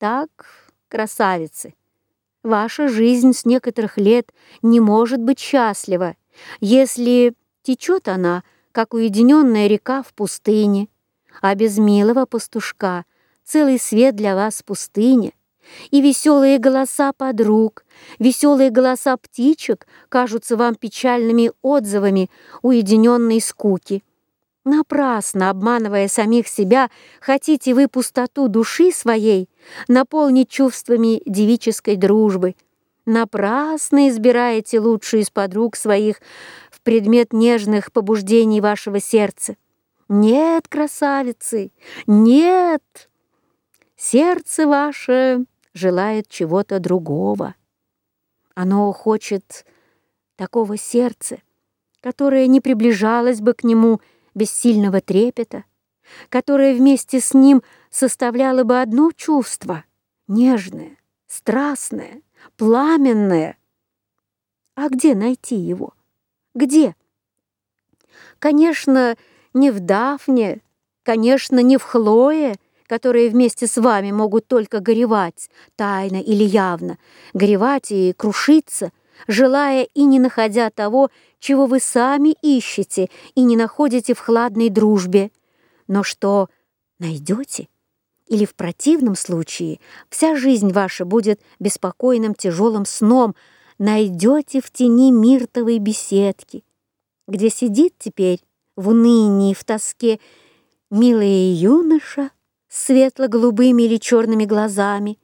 Так, красавицы, ваша жизнь с некоторых лет не может быть счастлива, если течет она, как уединенная река в пустыне, а без милого пастушка целый свет для вас в пустыне, и веселые голоса подруг, веселые голоса птичек кажутся вам печальными отзывами уединенной скуки. Напрасно, обманывая самих себя, хотите вы пустоту души своей наполнить чувствами девической дружбы. Напрасно избираете лучшую из подруг своих в предмет нежных побуждений вашего сердца. Нет, красавицы, нет! Сердце ваше желает чего-то другого. Оно хочет такого сердца, которое не приближалось бы к нему без сильного трепета, которое вместе с ним составляло бы одно чувство — нежное, страстное, пламенное. А где найти его? Где? Конечно, не в Дафне, конечно, не в Хлое, которые вместе с вами могут только горевать, тайно или явно, горевать и крушиться, желая и не находя того, чего вы сами ищете и не находите в хладной дружбе, но что найдете? Или в противном случае вся жизнь ваша будет беспокойным тяжелым сном, найдете в тени миртовой беседки, где сидит теперь в унынии, в тоске милая юноша, светло-голубыми или черными глазами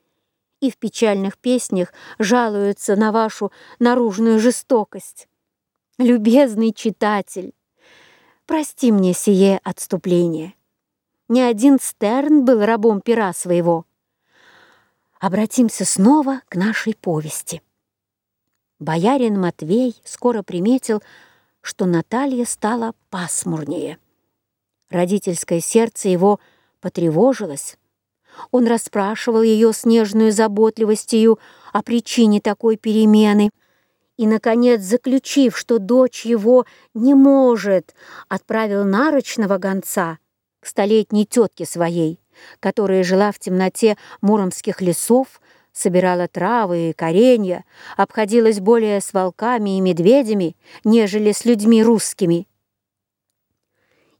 и в печальных песнях жалуются на вашу наружную жестокость. Любезный читатель, прости мне сие отступление. Ни один Стерн был рабом пера своего. Обратимся снова к нашей повести. Боярин Матвей скоро приметил, что Наталья стала пасмурнее. Родительское сердце его – потревожилась. Он расспрашивал ее с нежной заботливостью о причине такой перемены. И, наконец, заключив, что дочь его не может, отправил нарочного гонца к столетней тетке своей, которая жила в темноте муромских лесов, собирала травы и коренья, обходилась более с волками и медведями, нежели с людьми русскими.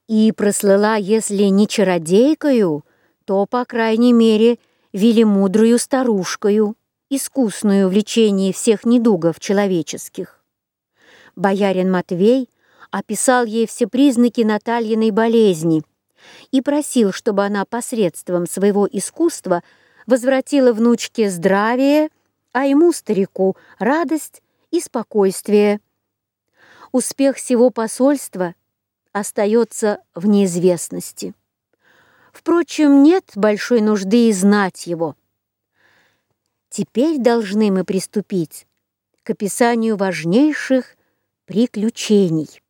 И прослыла, если не чародейкою, то, по крайней мере, велимудрую старушкою, искусную в лечении всех недугов человеческих. Боярин Матвей описал ей все признаки Натальиной болезни и просил, чтобы она посредством своего искусства возвратила внучке здравие, а ему, старику, радость и спокойствие. Успех всего посольства – остается в неизвестности. Впрочем, нет большой нужды и знать его. Теперь должны мы приступить к описанию важнейших приключений.